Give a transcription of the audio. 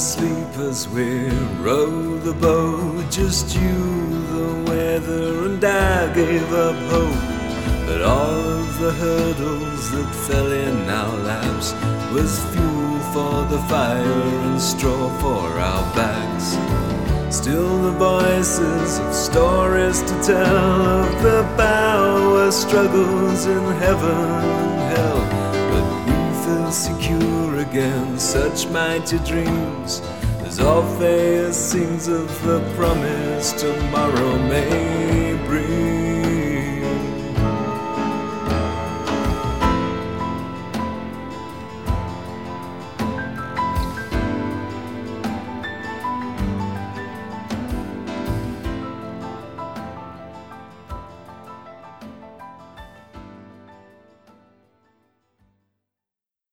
asleep as we row the boat. Just you, the weather, and I gave up hope. But all of the hurdles that fell in our laps was fuel for the fire and straw for our backs. Still the voices of stories to tell of the power struggles in heaven against such mighty dreams as Orpheus sings of the promise tomorrow may bring.